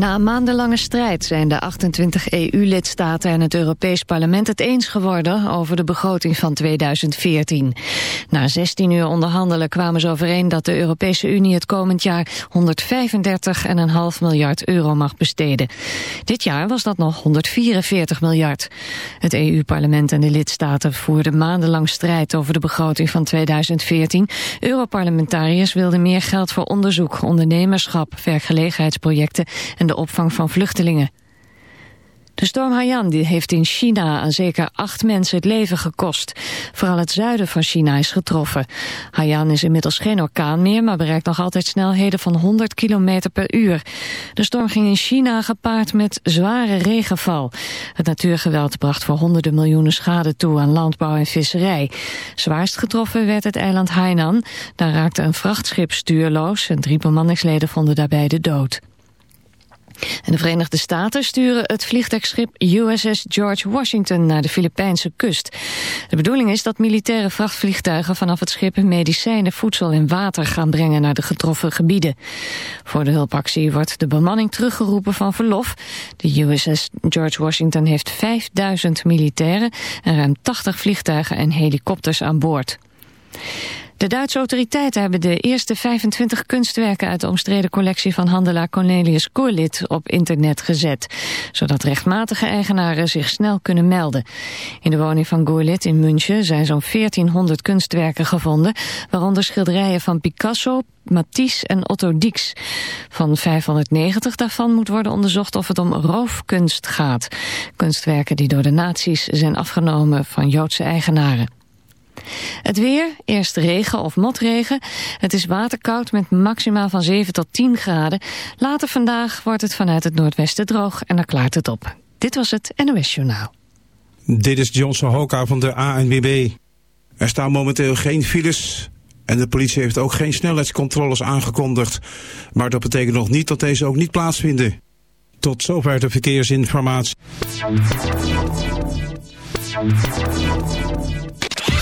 Na een maandenlange strijd zijn de 28 EU-lidstaten en het Europees Parlement het eens geworden over de begroting van 2014. Na 16 uur onderhandelen kwamen ze overeen dat de Europese Unie het komend jaar 135,5 miljard euro mag besteden. Dit jaar was dat nog 144 miljard. Het EU-parlement en de lidstaten voerden maandenlang strijd over de begroting van 2014. Europarlementariërs wilden meer geld voor onderzoek, ondernemerschap, werkgelegenheidsprojecten en de opvang van vluchtelingen. De storm Haiyan heeft in China aan zeker acht mensen het leven gekost. Vooral het zuiden van China is getroffen. Haiyan is inmiddels geen orkaan meer, maar bereikt nog altijd snelheden van 100 km per uur. De storm ging in China gepaard met zware regenval. Het natuurgeweld bracht voor honderden miljoenen schade toe aan landbouw en visserij. Zwaarst getroffen werd het eiland Hainan. Daar raakte een vrachtschip stuurloos en drie bemanningsleden vonden daarbij de dood. De Verenigde Staten sturen het vliegtuigschip USS George Washington naar de Filipijnse kust. De bedoeling is dat militaire vrachtvliegtuigen vanaf het schip medicijnen, voedsel en water gaan brengen naar de getroffen gebieden. Voor de hulpactie wordt de bemanning teruggeroepen van verlof. De USS George Washington heeft 5000 militairen en ruim 80 vliegtuigen en helikopters aan boord. De Duitse autoriteiten hebben de eerste 25 kunstwerken uit de omstreden collectie van handelaar Cornelius Gurlitt op internet gezet, zodat rechtmatige eigenaren zich snel kunnen melden. In de woning van Gurlitt in München zijn zo'n 1400 kunstwerken gevonden, waaronder schilderijen van Picasso, Matisse en Otto Dix. Van 590 daarvan moet worden onderzocht of het om roofkunst gaat. Kunstwerken die door de nazi's zijn afgenomen van Joodse eigenaren. Het weer, eerst regen of motregen. Het is waterkoud met maximaal van 7 tot 10 graden. Later vandaag wordt het vanuit het noordwesten droog en dan klaart het op. Dit was het NOS Journaal. Dit is Johnson Hoka van de ANWB. Er staan momenteel geen files en de politie heeft ook geen snelheidscontroles aangekondigd. Maar dat betekent nog niet dat deze ook niet plaatsvinden. Tot zover de verkeersinformatie.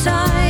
Inside.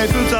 每次在。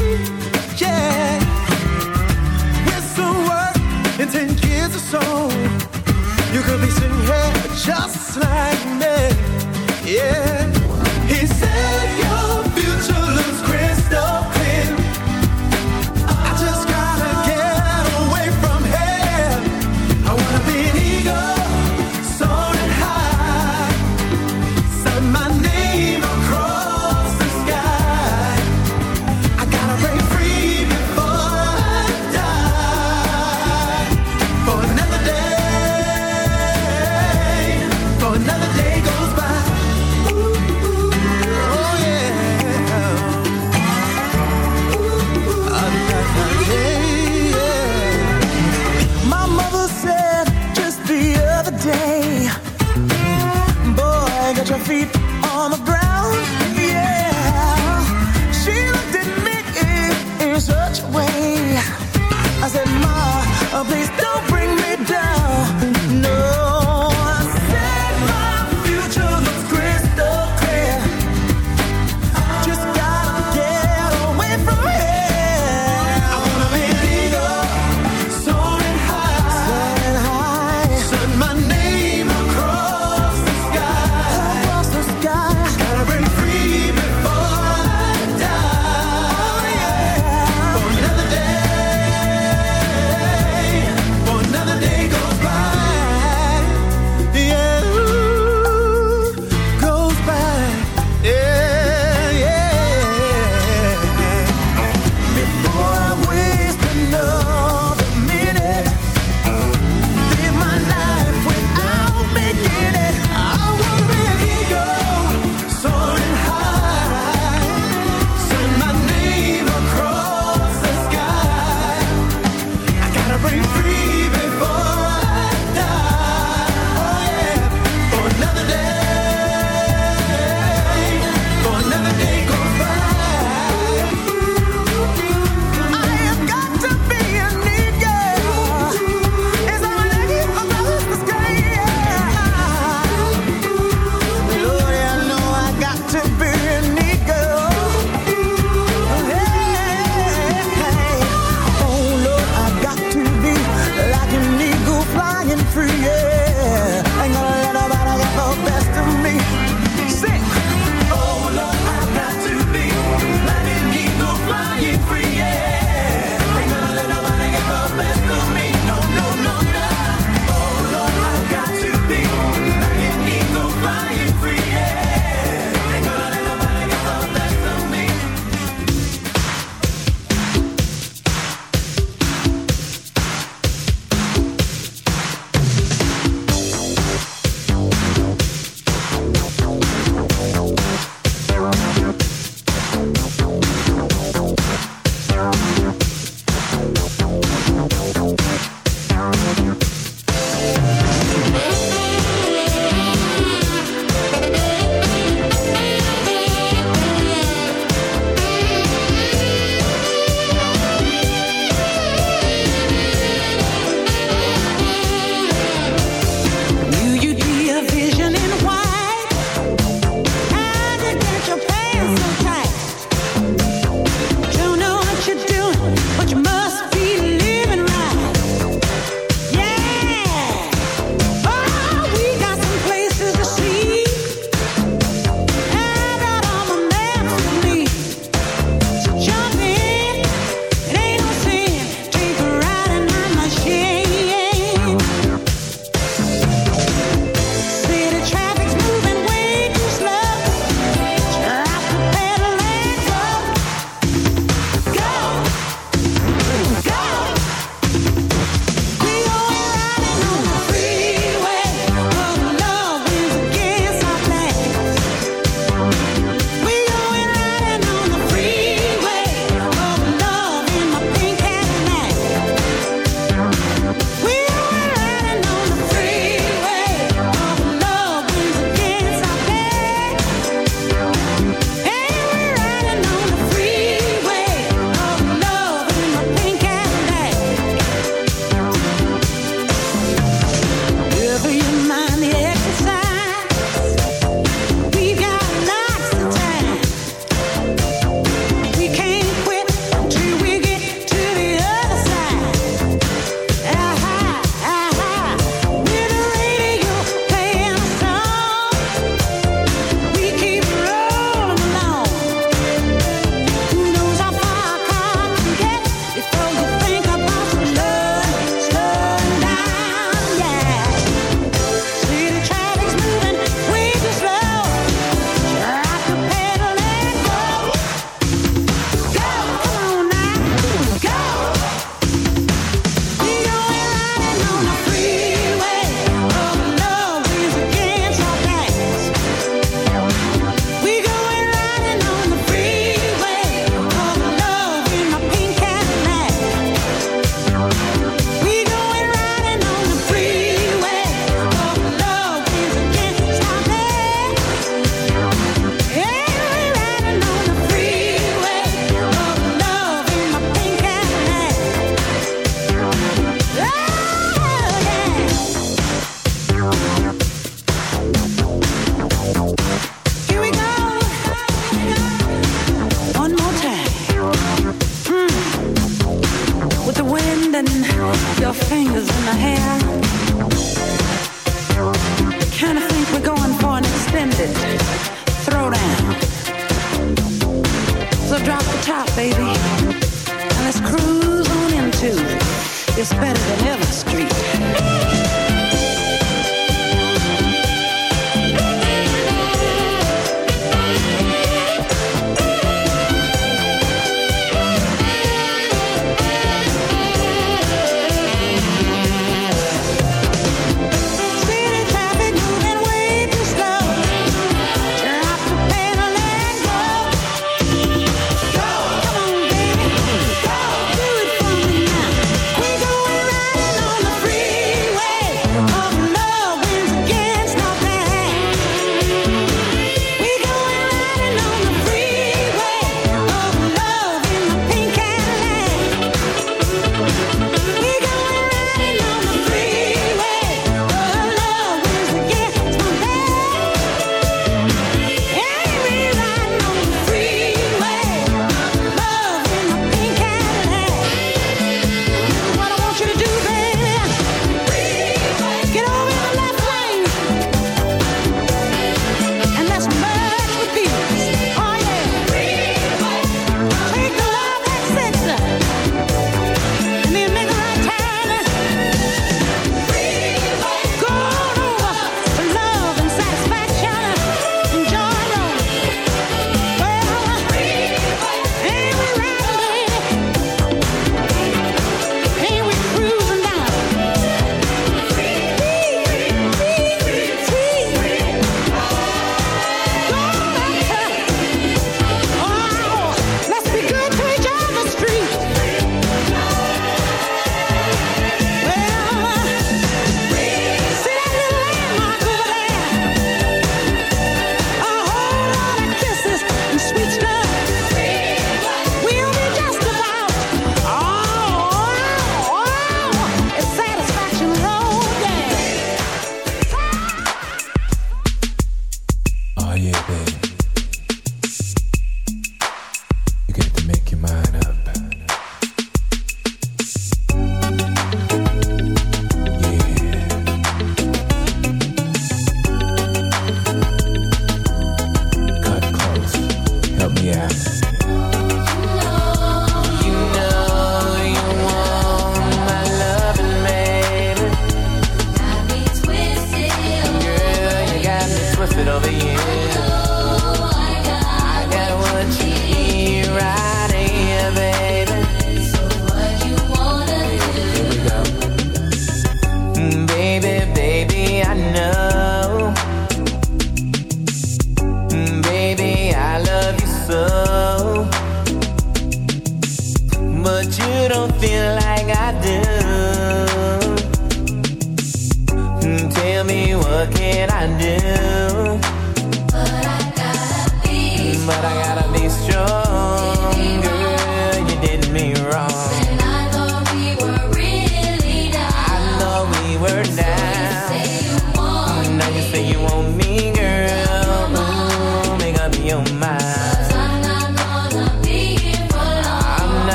just like me. Yeah,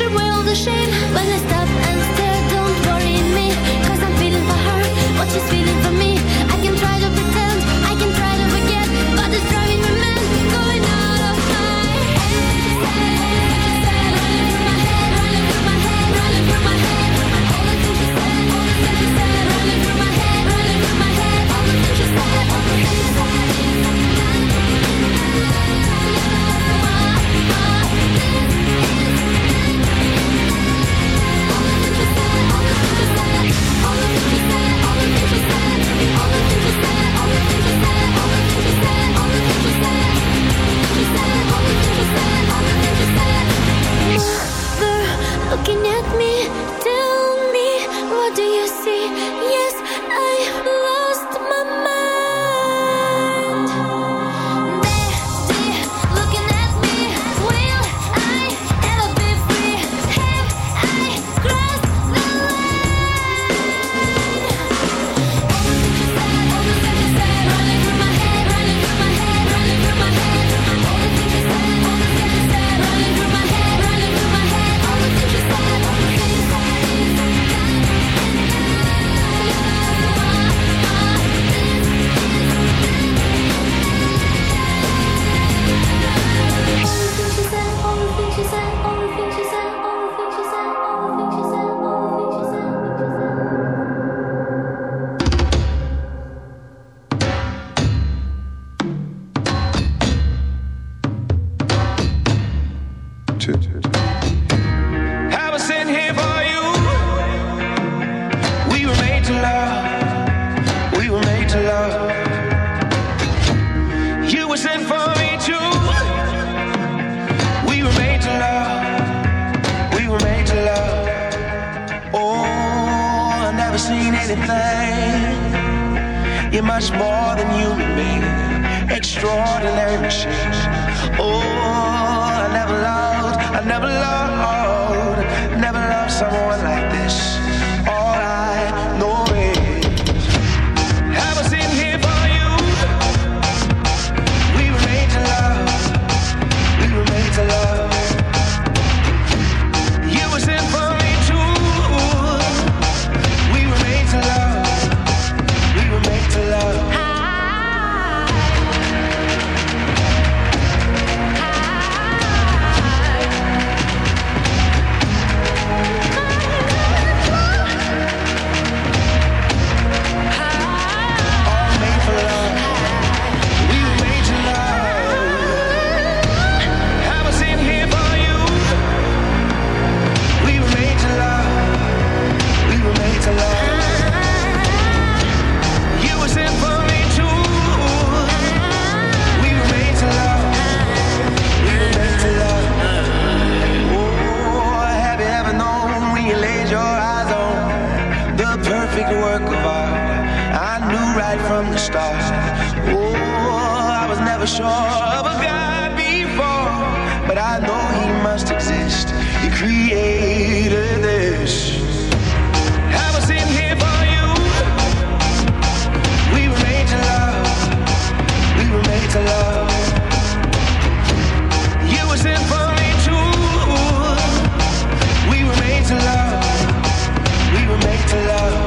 should will the shame, but it's never saw of a God before, but I know He must exist. He created this. I was in here for you. We were made to love. We were made to love. You in for me too. We were made to love. We were made to love.